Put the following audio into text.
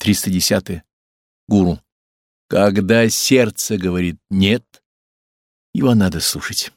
310. Гуру. Когда сердце говорит «нет», его надо слушать.